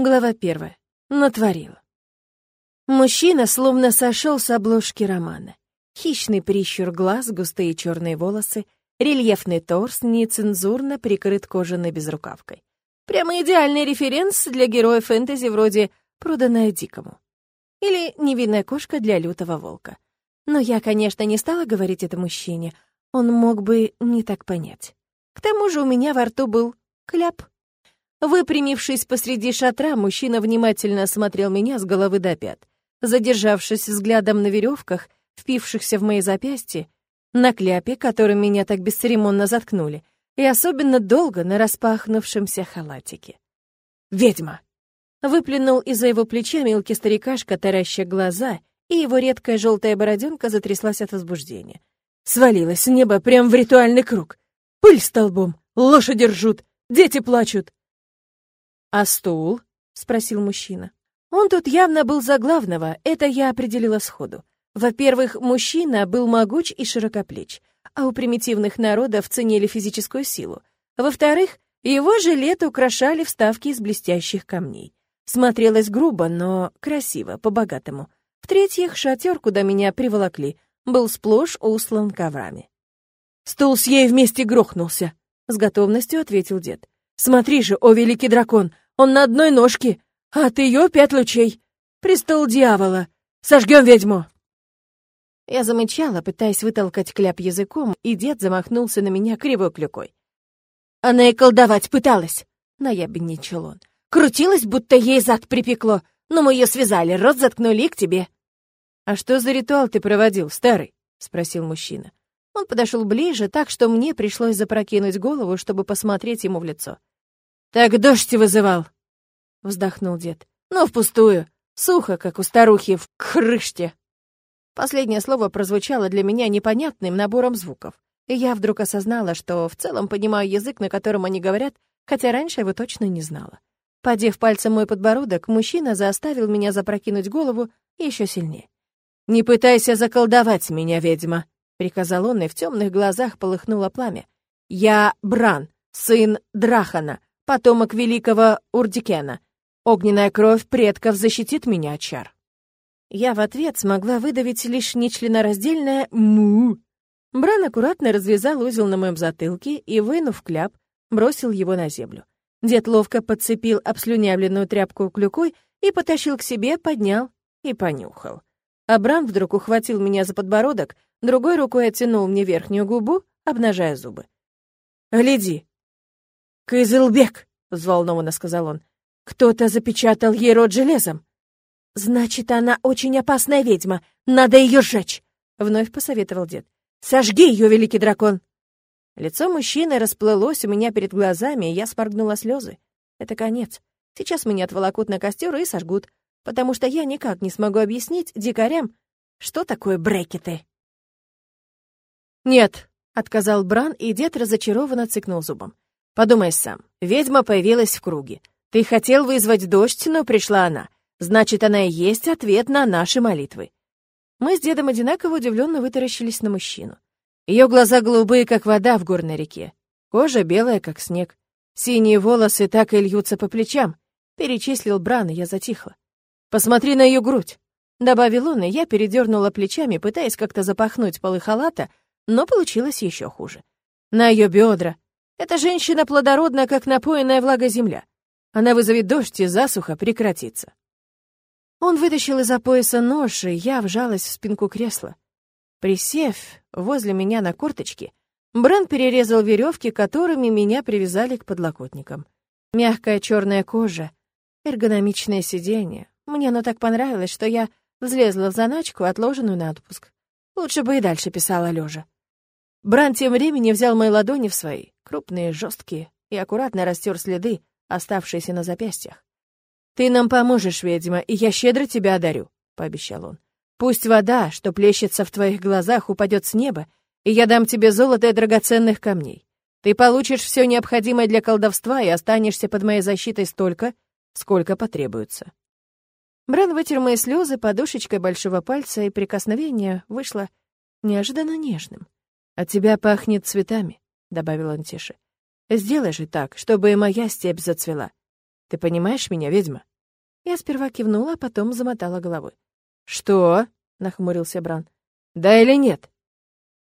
Глава первая. Натворила. Мужчина словно сошел с обложки романа. Хищный прищур глаз, густые черные волосы, рельефный торс, нецензурно прикрыт кожаной безрукавкой. Прямо идеальный референс для героя фэнтези вроде «Проданная дикому». Или «Невинная кошка для лютого волка». Но я, конечно, не стала говорить это мужчине. Он мог бы не так понять. К тому же у меня во рту был кляп. Выпрямившись посреди шатра, мужчина внимательно осмотрел меня с головы до пят. Задержавшись взглядом на веревках, впившихся в мои запястья, на кляпе, которым меня так бесцеремонно заткнули, и особенно долго на распахнувшемся халатике. «Ведьма!» Выплюнул из-за его плеча мелкий старикашка, тараща глаза, и его редкая желтая бороденка затряслась от возбуждения. Свалилась с неба прямо в ритуальный круг. Пыль столбом, лошади ржут, дети плачут. «А стул?» — спросил мужчина. Он тут явно был за главного, это я определила сходу. Во-первых, мужчина был могуч и широкоплеч, а у примитивных народов ценили физическую силу. Во-вторых, его жилет украшали вставки из блестящих камней. Смотрелось грубо, но красиво, по-богатому. В-третьих, шатер, куда меня приволокли, был сплошь услан коврами. «Стул с ей вместе грохнулся», — с готовностью ответил дед. Смотри же, о великий дракон, он на одной ножке, а от ее пять лучей. Престол дьявола. Сожгем ведьму!» Я замычала, пытаясь вытолкать кляп языком, и дед замахнулся на меня кривой клюкой. «Она и колдовать пыталась!» — наябедничал он. «Крутилась, будто ей зад припекло, но мы ее связали, рот заткнули к тебе». «А что за ритуал ты проводил, старый?» — спросил мужчина. Он подошел ближе, так что мне пришлось запрокинуть голову, чтобы посмотреть ему в лицо. «Так дождь вызывал!» — вздохнул дед. «Ну, впустую. Сухо, как у старухи в крыште!» Последнее слово прозвучало для меня непонятным набором звуков, и я вдруг осознала, что в целом понимаю язык, на котором они говорят, хотя раньше его точно не знала. Подев пальцем мой подбородок, мужчина заставил меня запрокинуть голову еще сильнее. «Не пытайся заколдовать меня, ведьма!» — приказал он, и в темных глазах полыхнуло пламя. «Я Бран, сын Драхана, потомок великого Урдикена. Огненная кровь предков защитит меня от чар. Я в ответ смогла выдавить лишь нечленораздельное «му». Бран аккуратно развязал узел на моем затылке и, вынув кляп, бросил его на землю. Дед ловко подцепил обслюнявленную тряпку клюкой и потащил к себе, поднял и понюхал. А Бран вдруг ухватил меня за подбородок, другой рукой оттянул мне верхнюю губу, обнажая зубы. «Гляди, «Кызылбек!» — взволнованно сказал он. «Кто-то запечатал ей рот железом». «Значит, она очень опасная ведьма. Надо ее сжечь!» — вновь посоветовал дед. «Сожги ее, великий дракон!» Лицо мужчины расплылось у меня перед глазами, и я сморгнула слезы. Это конец. Сейчас меня отволокут на костер и сожгут, потому что я никак не смогу объяснить дикарям, что такое брекеты. «Нет», — отказал Бран, и дед разочарованно цыкнул зубом. Подумай сам, ведьма появилась в круге. Ты хотел вызвать дождь, но пришла она. Значит, она и есть ответ на наши молитвы. Мы с дедом одинаково удивленно вытаращились на мужчину. Ее глаза голубые, как вода в горной реке. Кожа белая, как снег. Синие волосы так и льются по плечам. Перечислил Бран, и я затихла. «Посмотри на ее грудь!» Добавил он, и я передернула плечами, пытаясь как-то запахнуть полы халата, но получилось еще хуже. На ее бедра, эта женщина плодородна, как напоенная влага земля. Она вызовет дождь, и засуха прекратится. Он вытащил из-за пояса нож, и я вжалась в спинку кресла. Присев возле меня на корточки, Брэн перерезал веревки, которыми меня привязали к подлокотникам. Мягкая черная кожа, эргономичное сиденье. Мне оно так понравилось, что я взлезла в заначку, отложенную на отпуск. Лучше бы и дальше писала лежа. Бран тем временем взял мои ладони в свои крупные, жесткие, и аккуратно растер следы, оставшиеся на запястьях. «Ты нам поможешь, ведьма, и я щедро тебя одарю», — пообещал он. «Пусть вода, что плещется в твоих глазах, упадет с неба, и я дам тебе золото и драгоценных камней. Ты получишь все необходимое для колдовства и останешься под моей защитой столько, сколько потребуется». Бран вытер мои слезы подушечкой большого пальца, и прикосновение вышло неожиданно нежным. «От тебя пахнет цветами», — добавил он тише. «Сделай же так, чтобы и моя степь зацвела». Ты понимаешь меня, ведьма?» Я сперва кивнула, а потом замотала головой. «Что?» — нахмурился Бран. «Да или нет?»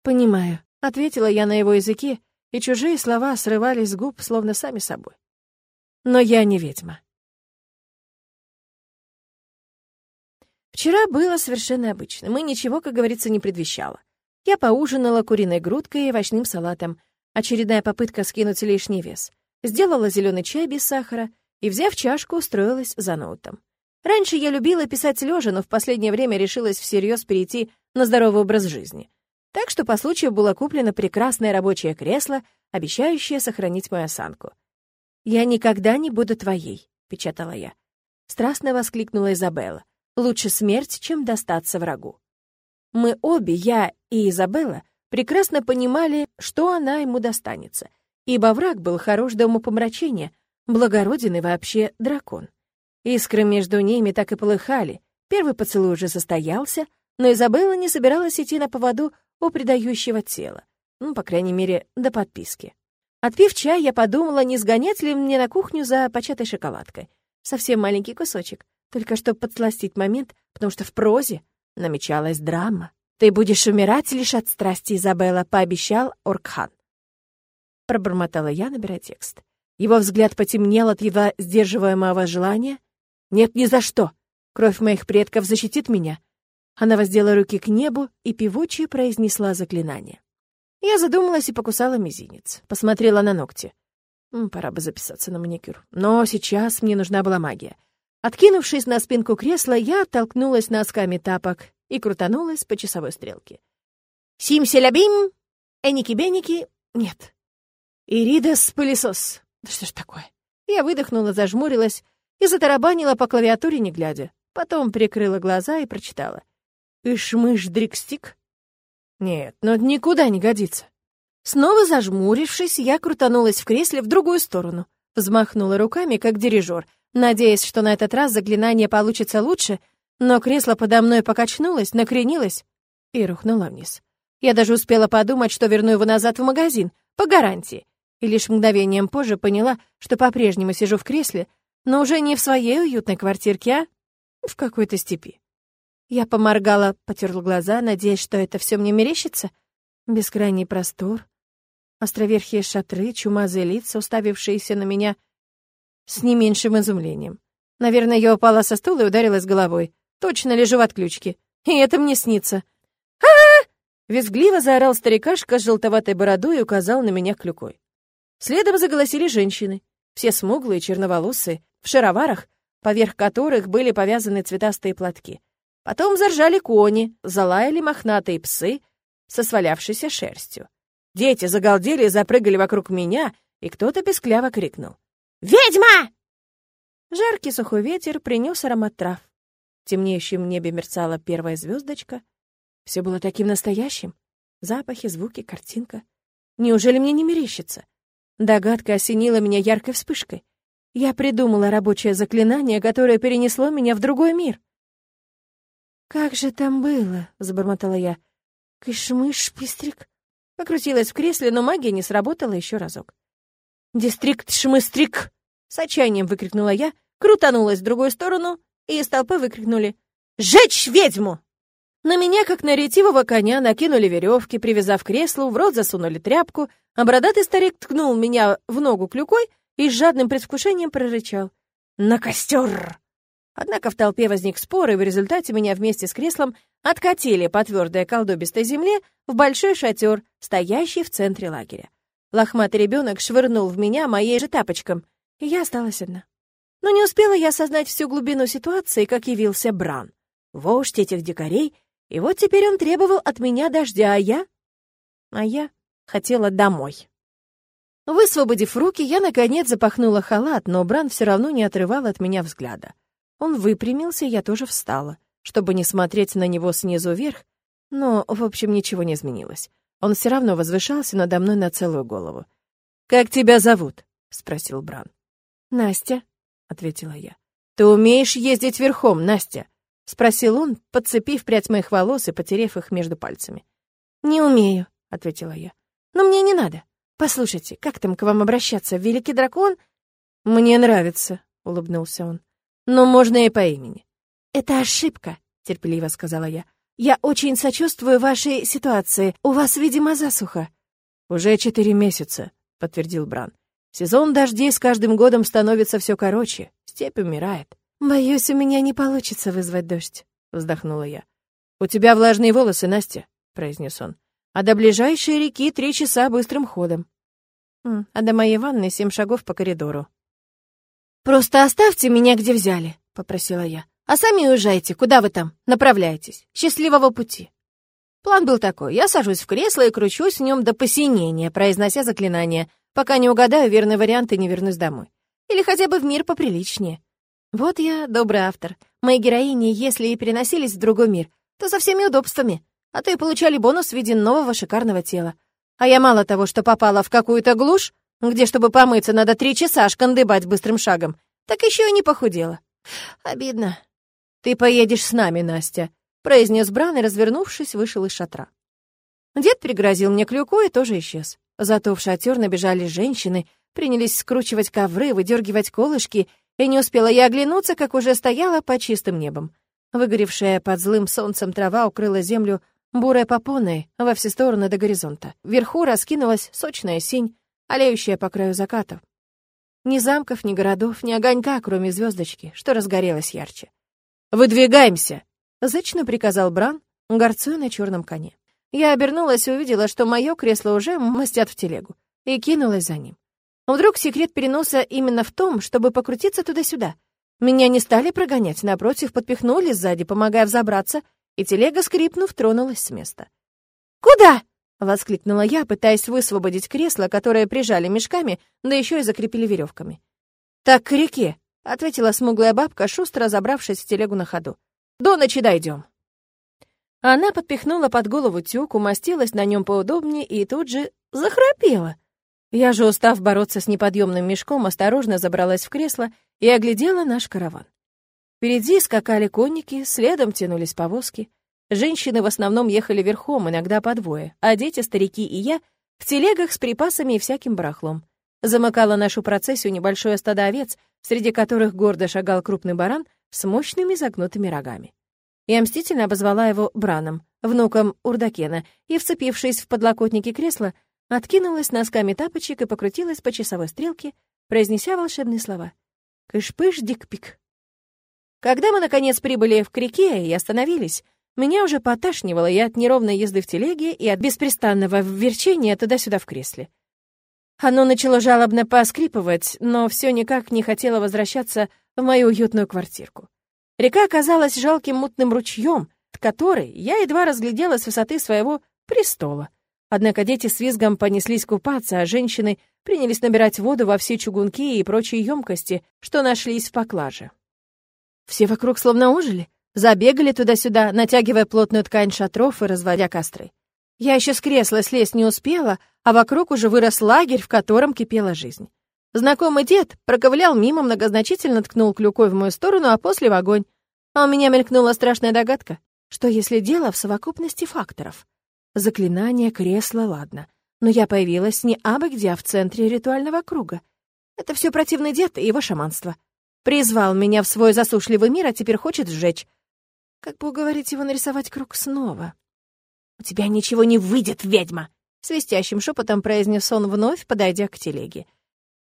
«Понимаю», — ответила я на его языке, и чужие слова срывались с губ, словно сами собой. «Но я не ведьма». Вчера было совершенно обычно. Мы ничего, как говорится, не предвещало. Я поужинала куриной грудкой и овощным салатом. Очередная попытка скинуть лишний вес. Сделала зеленый чай без сахара и, взяв чашку, устроилась за ноутом. Раньше я любила писать лежа, но в последнее время решилась всерьез перейти на здоровый образ жизни. Так что по случаю было куплено прекрасное рабочее кресло, обещающее сохранить мою осанку. «Я никогда не буду твоей», — печатала я. Страстно воскликнула Изабелла. Лучше смерть, чем достаться врагу. Мы обе, я и Изабелла, прекрасно понимали, что она ему достанется, ибо враг был хорош до умопомрачения, благороден и вообще дракон. Искры между ними так и полыхали, первый поцелуй уже состоялся, но Изабелла не собиралась идти на поводу у предающего тела, ну, по крайней мере, до подписки. Отпив чай, я подумала, не сгонять ли мне на кухню за початой шоколадкой. Совсем маленький кусочек только чтобы подсластить момент, потому что в прозе намечалась драма. «Ты будешь умирать лишь от страсти, Изабелла», — пообещал Оркхан. Пробормотала я, набирая текст. Его взгляд потемнел от едва сдерживаемого желания. «Нет, ни за что! Кровь моих предков защитит меня!» Она воздела руки к небу и певуче произнесла заклинание. Я задумалась и покусала мизинец. Посмотрела на ногти. Пора бы записаться на маникюр. Но сейчас мне нужна была магия. Откинувшись на спинку кресла, я оттолкнулась носками тапок и крутанулась по часовой стрелке. «Сим-селябим! Эники-беники! Нет!» «Иридас-пылесос!» Да что ж такое? Я выдохнула, зажмурилась и затарабанила по клавиатуре, не глядя. Потом прикрыла глаза и прочитала. «Ишмыш-дрикстик?» Нет, но никуда не годится. Снова зажмурившись, я крутанулась в кресле в другую сторону, взмахнула руками, как дирижер, надеясь, что на этот раз заклинание получится лучше, но кресло подо мной покачнулось, накренилось и рухнуло вниз. Я даже успела подумать, что верну его назад в магазин, по гарантии, и лишь мгновением позже поняла, что по-прежнему сижу в кресле, но уже не в своей уютной квартирке, а в какой-то степи. Я поморгала, потерла глаза, надеясь, что это все мне мерещится. Бескрайний простор, островерхие шатры, чумазые лица, уставившиеся на меня с не меньшим изумлением. Наверное, я упала со стула и ударилась головой. Точно лежу в отключке. И это мне снится. а, -а, -а Визгливо заорал старикашка с желтоватой бородой и указал на меня клюкой. Следом заголосили женщины. Все смуглые, черноволосые, в шароварах, поверх которых были повязаны цветастые платки. Потом заржали кони, залаяли мохнатые псы со свалявшейся шерстью. Дети загалдели и запрыгали вокруг меня, и кто-то пескляво крикнул. «Ведьма!» Жаркий сухой ветер принес аромат трав. В небе мерцала первая звездочка. Все было таким настоящим. Запахи, звуки, картинка. Неужели мне не мерещится? Догадка осенила меня яркой вспышкой. Я придумала рабочее заклинание, которое перенесло меня в другой мир. «Как же там было?» — забормотала я. «Кышмыш-пестрик». Покрутилась в кресле, но магия не сработала еще разок. «Дистрикт-шмыстрик!» С отчаянием выкрикнула я, крутанулась в другую сторону, и из толпы выкрикнули «Жечь ведьму!». На меня, как на ретивого коня, накинули веревки, привязав креслу, в рот засунули тряпку, а бородатый старик ткнул меня в ногу клюкой и с жадным предвкушением прорычал «На костер!». Однако в толпе возник спор, и в результате меня вместе с креслом откатили по твердой колдобистой земле в большой шатер, стоящий в центре лагеря. Лохматый ребенок швырнул в меня моей же тапочком, и я осталась одна. Но не успела я осознать всю глубину ситуации, как явился Бран, вождь этих дикарей, и вот теперь он требовал от меня дождя, а я... А я хотела домой. Высвободив руки, я, наконец, запахнула халат, но Бран все равно не отрывал от меня взгляда. Он выпрямился, я тоже встала, чтобы не смотреть на него снизу вверх, но, в общем, ничего не изменилось. Он все равно возвышался надо мной на целую голову. «Как тебя зовут?» — спросил Бран. «Настя», — ответила я. «Ты умеешь ездить верхом, Настя?» — спросил он, подцепив прядь моих волос и потерев их между пальцами. «Не умею», — ответила я. «Но мне не надо. Послушайте, как там к вам обращаться, великий дракон?» «Мне нравится», — улыбнулся он. «Но можно и по имени». «Это ошибка», — терпеливо сказала я. «Я очень сочувствую вашей ситуации. У вас, видимо, засуха». «Уже четыре месяца», — подтвердил Бран. «Сезон дождей с каждым годом становится все короче. Степь умирает». «Боюсь, у меня не получится вызвать дождь», — вздохнула я. «У тебя влажные волосы, Настя», — произнес он. «А до ближайшей реки три часа быстрым ходом». «А до моей ванны семь шагов по коридору». «Просто оставьте меня, где взяли», — попросила я. «А сами уезжайте, куда вы там направляетесь. Счастливого пути». План был такой. Я сажусь в кресло и кручусь в нем до посинения, произнося заклинание, пока не угадаю верный вариант и не вернусь домой. Или хотя бы в мир поприличнее. Вот я добрый автор. Мои героини, если и переносились в другой мир, то со всеми удобствами, а то и получали бонус в виде нового шикарного тела. А я мало того, что попала в какую-то глушь, где, чтобы помыться, надо три часа шкандыбать быстрым шагом, так еще и не похудела. Обидно. «Ты поедешь с нами, Настя», — произнес Бран и, развернувшись, вышел из шатра. Дед пригрозил мне клюку и тоже исчез. Зато в шатер набежали женщины, принялись скручивать ковры, выдергивать колышки, и не успела я оглянуться, как уже стояла под чистым небом. Выгоревшая под злым солнцем трава укрыла землю бурой попоной во все стороны до горизонта. Вверху раскинулась сочная синь, олеющая по краю закатов. Ни замков, ни городов, ни огонька, кроме звездочки, что разгорелась ярче. «Выдвигаемся!» — зычно приказал Бран, горцуя на черном коне. Я обернулась и увидела, что мое кресло уже мастят в телегу, и кинулась за ним. Вдруг секрет переноса именно в том, чтобы покрутиться туда-сюда. Меня не стали прогонять, напротив, подпихнули сзади, помогая взобраться, и телега, скрипнув, тронулась с места. «Куда?» — воскликнула я, пытаясь высвободить кресло, которое прижали мешками, да еще и закрепили веревками. «Так к реке», — ответила смуглая бабка, шустро забравшись в телегу на ходу. «До ночи дойдем». Она подпихнула под голову тюк, умостилась на нем поудобнее и тут же захрапела. Я же, устав бороться с неподъемным мешком, осторожно забралась в кресло и оглядела наш караван. Впереди скакали конники, следом тянулись повозки. Женщины в основном ехали верхом, иногда по двое, а дети, старики и я — в телегах с припасами и всяким барахлом. Замыкала нашу процессию небольшое стадо овец, среди которых гордо шагал крупный баран с мощными загнутыми рогами. Я мстительно обозвала его Браном, внуком Урдакена, и, вцепившись в подлокотники кресла, откинулась носками тапочек и покрутилась по часовой стрелке, произнеся волшебные слова. «Кыш-пыш, дик-пик». Когда мы, наконец, прибыли в Крике и остановились, меня уже поташнивало и от неровной езды в телеге, и от беспрестанного верчения туда-сюда в кресле. Оно начало жалобно поскрипывать, но все никак не хотело возвращаться в мою уютную квартирку. Река оказалась жалким мутным ручьем, который я едва разглядела с высоты своего престола. Однако дети с визгом понеслись купаться, а женщины принялись набирать воду во все чугунки и прочие емкости, что нашлись в поклаже. Все вокруг словно ожили, Забегали туда-сюда, натягивая плотную ткань шатров и разводя костры. Я еще с кресла слезть не успела, а вокруг уже вырос лагерь, в котором кипела жизнь. Знакомый дед проковылял мимо, многозначительно ткнул клюкой в мою сторону, а после в огонь. А у меня мелькнула страшная догадка, что если дело в совокупности факторов. Заклинание, кресло, ладно. Но я появилась не абы где, а в центре ритуального круга. Это все противный дед и его шаманство. Призвал меня в свой засушливый мир, а теперь хочет сжечь. Как бы уговорить его нарисовать круг снова? «У тебя ничего не выйдет, ведьма!» — свистящим шепотом произнес он вновь, подойдя к телеге.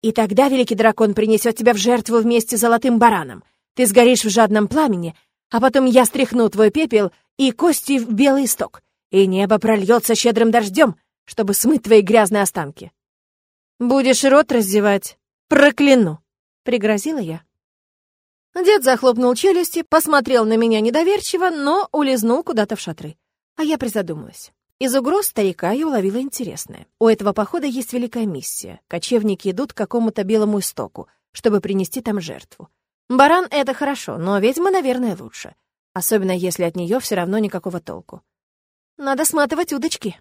«И тогда великий дракон принесет тебя в жертву вместе с золотым бараном. Ты сгоришь в жадном пламени, а потом я стряхну твой пепел и кости в белый исток, и небо прольется щедрым дождем, чтобы смыть твои грязные останки. Будешь рот раздевать, прокляну!» — пригрозила я. Дед захлопнул челюсти, посмотрел на меня недоверчиво, но улизнул куда-то в шатры. А я призадумалась. Из угроз старика я уловила интересное. У этого похода есть великая миссия. Кочевники идут к какому-то белому истоку, чтобы принести там жертву. Баран — это хорошо, но ведьма, наверное, лучше. Особенно если от нее все равно никакого толку. Надо сматывать удочки.